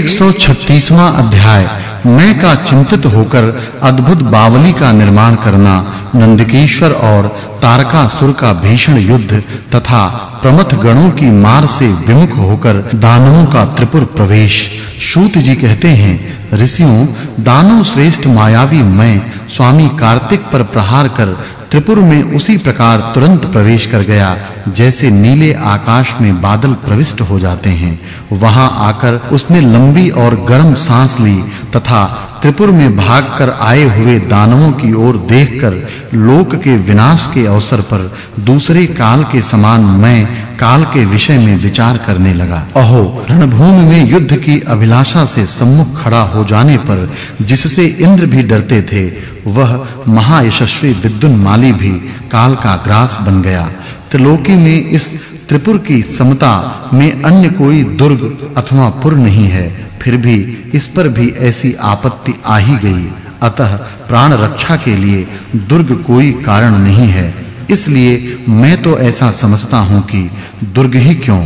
136वां अध्याय। मैं का चिंतित होकर अद्भुत बावली का निर्माण करना, नंदकेश्वर और तारकासुर का भीषण युद्ध तथा प्रमथ गणों की मार से विमुख होकर दानवों का त्रिपुर प्रवेश। शूत जी कहते हैं, ऋषियों, दानव श्रेष्ठ मायावी मैं, स्वामी कार्तिक पर प्रहार कर त्रिपुर में उसी प्रकार तुरंत प्रवेश कर गया, जैसे नीले आकाश में बादल प्रविष्ट हो जाते हैं। वहाँ आकर उसने लंबी और गर्म सांस ली तथा त्रिपुर में भागकर आए हुए दानवों की ओर देखकर लोक के विनाश के अवसर पर दूसरे काल के समान मैं काल के विषय में विचार करने लगा। अहो, रणभूमि में युद्ध की अभिलाषा से सम्मुख खड़ा हो जाने पर जिससे इंद्र भी डरते थे, वह महायशस्वी विद्युन माली भी काल का ग्रास बन गया। त्रिलोकी में इस त्रिपुर की समता में अन्य कोई दुर्ग अथवा पुर नहीं है, फिर भी इस पर भी ऐसी आपत्ति आ ही गई। अतः प्राण रक्षा के लिए दुर्ग कोई कारण नहीं है। इसलिए मैं तो ऐसा समझता हूँ कि दुर्ग ही क्यों?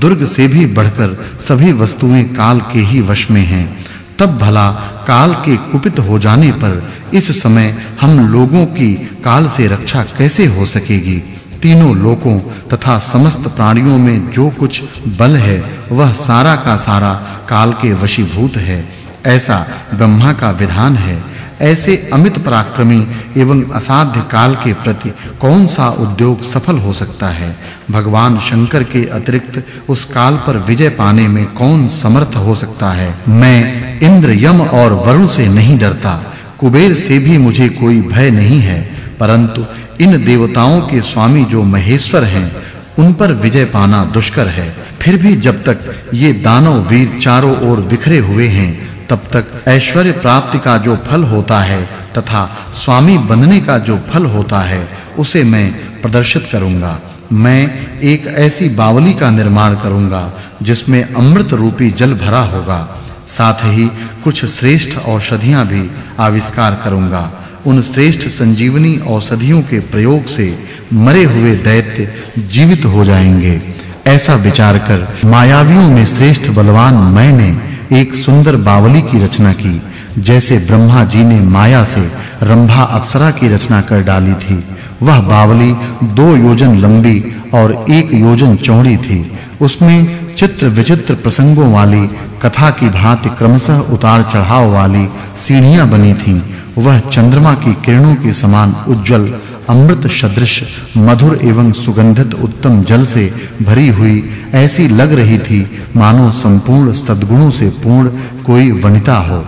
दुर्ग से भी बढ़कर सभी वस्तुएँ काल के ही वश में हैं। तब भला काल के कुपित हो जाने पर इस समय हम लोगों की काल से रक्षा कैसे हो सकेगी? तीनों लोकों तथा समस्त प्राणियों में जो कुछ बल है, वह सारा का सारा काल के वशीभूत है। ऐसा ब्रह्मा का विधान है। ऐसे अमित पराक्रमी एवं असाध्य काल के प्रति कौन सा उद्योग सफल हो सकता है? भगवान शंकर के अतिरिक्त उस काल पर विजय पाने में कौन समर्थ हो सकता है? मैं इंद्र यम और वरुण से नहीं डरता। कुबेर से भी मुझे कोई भय नहीं है, परंतु इन देवताओं के स्वामी जो महेश्वर हैं, उन पर विजय पाना दुष्कर है। फिर भी जब तक ये दानव वीर चारों ओर बिखरे हुए हैं, तब तक ऐश्वर्य प्राप्ति का जो फल होता है तथा स्वामी बनने का जो फल होता है, उसे मैं प्रदर्शित करूँगा। मैं एक ऐसी बावली का निर्माण करूँगा, जिसमें अमृत रूपी जल भरा होगा। साथ ही कुछ श्रेष्ठ औषधियाँ भी आविष्कार करूँगा। उन श्रेष्ठ संजीवनी औषधियों के प्रयोग से मरे हुए दैत्य जीवित हो जाएँगे। ऐसा विचार कर मायावियों में श्रेष्ठ बलवान मैंने एक सुंदर बावली की रचना की, जैसे ब्रह्मा जी ने माया से रंभा अप्सरा की रचना कर डाली थी। वह बावली दो योजन लंबी और एक योजन चौड़ी थी। उसमें चित्र विचित्र प्रसंगों वाली, कथा की भांति क्रमशः उतार चढ़ाव वाली सीढ़ियाँ बनी थीं। वह चंद्रमा की किरणों के समान उज्जवल, अमृत सदृश, मधुर एवं सुगंधित उत्तम जल से भरी हुई ऐसी लग रही थी, मानो संपूर्ण सद्गुणों से पूर्ण कोई वनिता हो।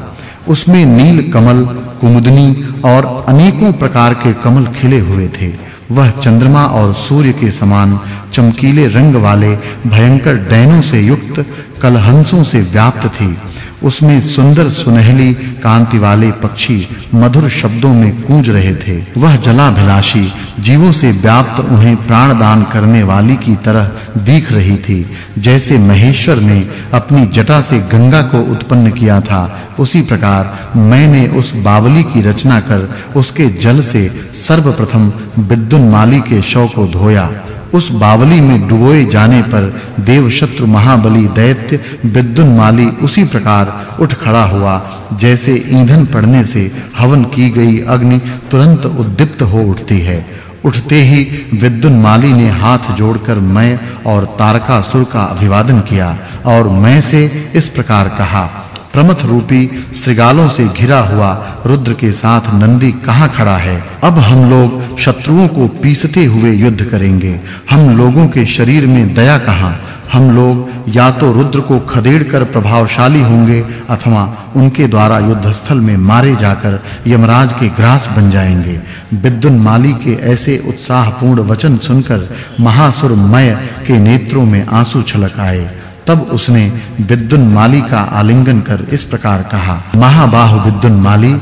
उसमें नील कमल, कुमुदनी और अनेकों प्रकार के कमल खिले हुए थे। वह चंद्रमा और सूर्य के समान चमकीले रंग वाले, भयंकर डैनों से युक्त, कलहंसों से व्याप्त थी। उसमें सुंदर सुनहली कांति वाले पक्षी मधुर शब्दों में गूंज रहे थे। वह जलाभिलाषी जीवों से व्याप्त उन्हें प्राण दान करने वाली की तरह दिख रही थी। जैसे महेश्वर ने अपनी जटा से गंगा को उत्पन्न किया था, उसी प्रकार मैंने उस बावली की रचना कर उसके जल से सर्वप्रथम विद्युन्माली के शव को धोया। उस बावली में डुबोए जाने पर देवशत्रु महाबली दैत्य विद्युन्माली उसी प्रकार उठ खड़ा हुआ, जैसे ईंधन पड़ने से हवन की गई अग्नि तुरंत उद्दीप्त हो उठती है। उठते ही विद्युन्माली ने हाथ जोड़कर मैं और तारकासुर का अभिवादन किया और मैं से इस प्रकार कहा प्रमथ रूपी श्रृगालों से घिरा हुआ रुद्र के साथ नंदी कहाँ खड़ा है? अब हम लोग शत्रुओं को पीसते हुए युद्ध करेंगे। हम लोगों के शरीर में दया कहाँ? हम लोग या तो रुद्र को खदेड़कर प्रभावशाली होंगे अथवा उनके द्वारा युद्धस्थल में मारे जाकर यमराज के ग्रास बन जाएँगे। विद्युन माली के ऐसे उत्साहपूर्ण वचन सुनकर महासुर मय के नेत्रों में आँसू छलक आए। तब उसने विद्युन माली का आलिंगन कर इस प्रकार कहा, महाबाहु विद्युन माली,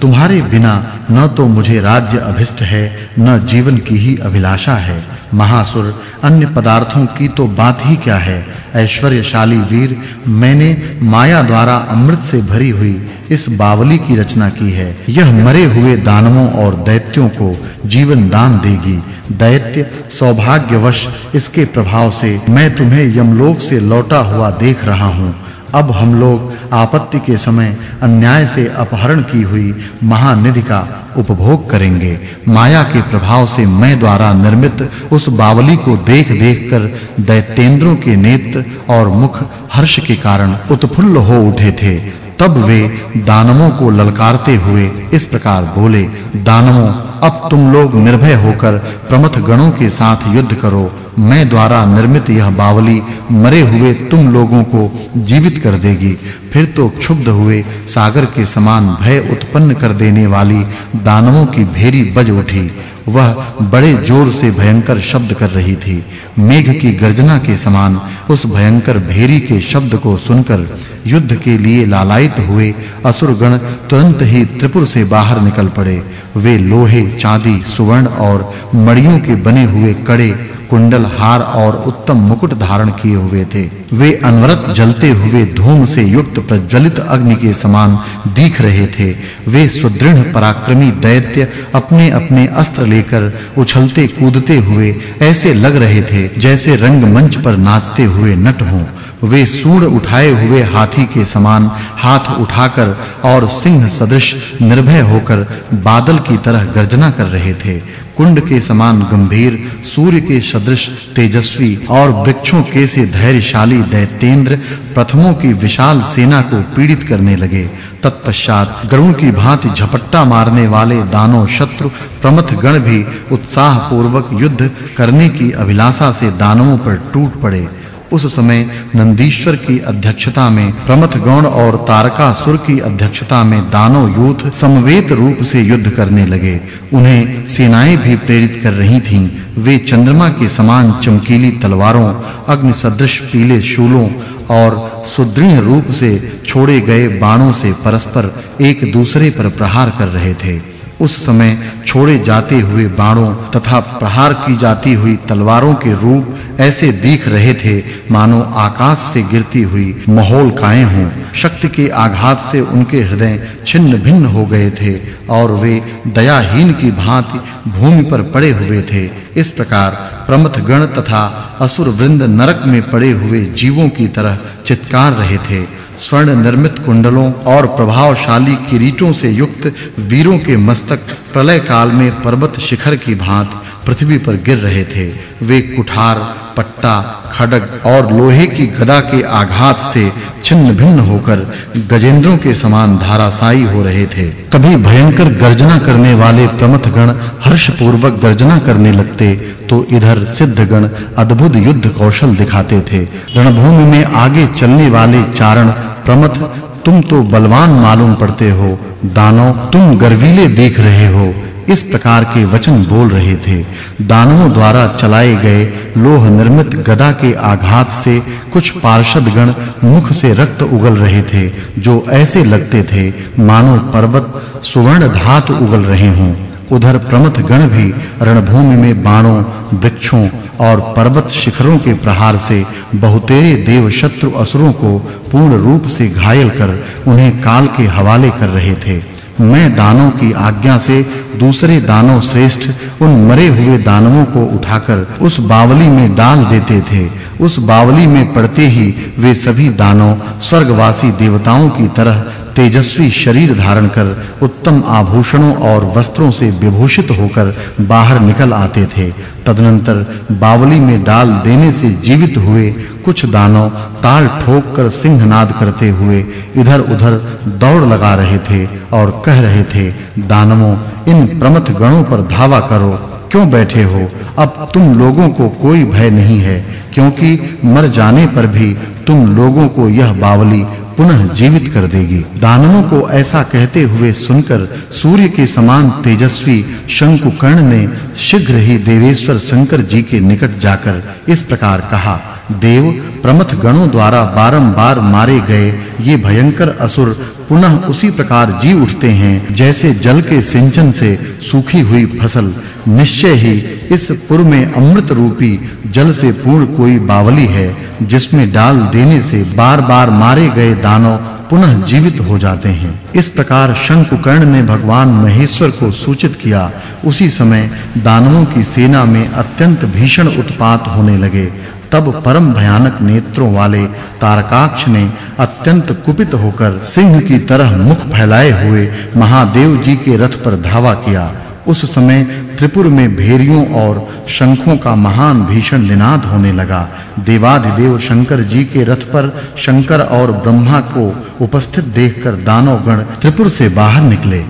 तुम्हारे बिना न तो मुझे राज्य अभिष्ट है, न जीवन की ही अभिलाषा है। महासुर, अन्य पदार्थों की तो बात ही क्या है? ऐश्वर्यशाली वीर, मैंने माया द्वारा अमृत से भरी हुई इस बावली की रचना की है। यह मरे हुए दानवों और दैत्यों को जीवन दान देगी। दैत्य सौभाग्यवश इसके प्रभाव से मैं तुम्हें यमलोक से लौटा हुआ देख रहा हूँ। अब हम लोग आपत्ति के समय अन्याय से अपहरण की हुई महानिधि का उपभोग करेंगे। माया के प्रभाव से मैं द्वारा निर्मित उस बावली को देख-देख कर दैत्येंद्रों के नेत्र और मुख हर्ष के कारण उत्फुल्ल हो उठे थे। तब वे दानवों को ललकारते हुए इस प्रकार बोले, दानवों, अब तुम लोग निर्भय होकर प्रमथ गणों के साथ युद्ध करो। मैं द्वारा निर्मित यह बावली मरे हुए तुम लोगों को जीवित कर देगी। फिर तो क्षुब्ध हुए सागर के समान भय उत्पन्न कर देने वाली दानवों की भेरी बज उठी। वह बड़े ज़ोर से भयंकर शब्द कर रही थी। मेघ की गर्जना के समान उस भयंकर भेरी के शब्द को सुनकर युद्ध के लिए लालायित हुए असुरगण तुरंत ही त्रिपुर से बाहर निकल पड़े। वे लोहे, चांदी, सुवर्ण और मणियों के बने हुए कड़े, कुंडल हार और उत्तम मुकुट धारण किए हुए थे। वे अनवरत जलते हुए धूम से युक्त प्रज्वलित अग्नि के समान दिख रहे थे। वे सुदृढ़, पराक्रमी दैत्य अपने-अपने अस्त्र लेकर उछलते कूदते हुए ऐसे लग रहे थे जैसे रंगमंच पर नाचते हुए नट हों। वे सूंड उठाए हुए हाथी के समान हाथ उठाकर और सिंह सदृश निर्भय होकर बादल की तरह गर्जना कर रहे थे। कुंड के समान गंभीर, सूर्य के सदृश, तेजस्वी और वृक्षों के से धैर्यशाली दैत्येंद्र प्रथमों की विशाल सेना को पीड़ित करने लगे। तत्पश्चात गरुण की भांति झपट्टा मारने वाले दानव शत्रु प्रमथ गण भी उत्साह पूर्वक युद्ध करने की अभिलाषा से दानवों पर टूट पड़े। उस समय नंदीश्वर की अध्यक्षता में प्रमथ गौण और तारकासुर की अध्यक्षता में दानव यूथ समवेत रूप से युद्ध करने लगे। उन्हें सेनाएँ भी प्रेरित कर रही थीं। वे चंद्रमा के समान चमकीली तलवारों अग्नि सदृश पीले शूलों और सुदृढ़ रूप से छोड़े गए बाणों से परस्पर एक दूसरे पर प्रहार कर रहे थे। उस समय छोड़े जाते हुए बाणों तथा प्रहार की जाती हुई तलवारों के रूप ऐसे दिख रहे थे, मानो आकाश से गिरती हुई काएँ हों। शक्ति के आघात से उनके हृदय छिन्न-भिन्न हो गए थे और वे दयाहीन की भांति भूमि पर पड़े हुए थे। इस प्रकार प्रमथ गण तथा असुर वृंद नरक में पड़े हुए जीवों की तरह चित्कार रहे थे। स्वर्ण निर्मित कुंडलों और प्रभावशाली किरीटों से युक्त वीरों के मस्तक प्रलय काल में पर्वत शिखर की भांति पृथ्वी पर गिर रहे थे। वे कुठार, पट्टा खड़ग और लोहे की गदा के आघात से छिन्न-भिन्न होकर गजेंद्रों के समान धाराशायी हो रहे थे। कभी भयंकर गर्जना करने वाले प्रमथ गण हर्ष पूर्वक गर्जना करने लगते तो इधर सिद्धगण अद्भुत युद्ध कौशल दिखाते थे। रणभूमि में आगे चलने वाले चारण, प्रमथ, तुम तो बलवान मालूम पड़ते हो दानव तुम गर्वीले देख रहे हो। इस प्रकार के वचन बोल रहे थे। दानवों द्वारा चलाए गए लोह निर्मित गदा के आघात से कुछ पार्षद गण मुख से रक्त उगल रहे थे, जो ऐसे लगते थे, मानो पर्वत सुवर्ण धातु उगल रहे हों। उधर प्रमथ गण भी रणभूमि में बाणों, वृक्षों और पर्वत शिखरों के प्रहार से बहुतेरे देव शत्रु असुरों को पूर्ण रूप से घायल कर उन्हें काल के हवाले कर रहे थे। मैं दानों की आज्ञा से दूसरे दानों श्रेष्ठ, उन मरे हुए दानवों को उठाकर उस बावली में डाल देते थे। उस बावली में पड़ते ही वे सभी दानव स्वर्गवासी देवताओं की तरह तेजस्वी शरीर धारण कर उत्तम आभूषणों और वस्त्रों से विभूषित होकर बाहर निकल आते थे। तदनंतर बावली में डाल देने से जीवित हुए कुछ दानव ताल ठोक कर सिंहनाद करते हुए इधर-उधर दौड़ लगा रहे थे और कह रहे थे, दानवों, इन प्रमथ गणों पर धावा करो। क्यों बैठे हो? अब तुम लोगों को कोई भय नहीं है, क्योंकि मर जाने पर भी तुम लोगों को यह बावली पुनः जीवित कर देगी। दानवों को ऐसा कहते हुए सुनकर सूर्य के समान तेजस्वी शंकुकर्ण ने शीघ्र ही देवेश्वर शंकर जी के निकट जाकर इस प्रकार कहा, देव, प्रमथ गणों द्वारा बारंबार मारे गए ये भयंकर असुर पुनः उसी प्रकार जी उठते हैं, जैसे जल के सिंचन से सूखी हुई फ़सल। निश्चय ही इस पुर में अमृत रूपी जल से पूर्ण कोई बावली है। जिसमें डाल देने से बार-बार मारे गए दानव पुनः जीवित हो जाते हैं। इस प्रकार शंकुकर्ण ने भगवान महेश्वर को सूचित किया। उसी समय दानवों की सेना में अत्यंत भीषण उत्पात होने लगे। तब परम भयानक नेत्रों वाले तारकाक्ष ने अत्यंत कुपित होकर सिंह की तरह मुख फैलाए हुए महादेव जी के रथ पर धावा किया। उस समय त्रिपुर में भेरियों और शंखों का महान भीषण निनाद होने लगा। देवाधिदेव शंकर जी के रथ पर शंकर और ब्रह्मा को उपस्थित देखकर दानवगण त्रिपुर से बाहर निकले।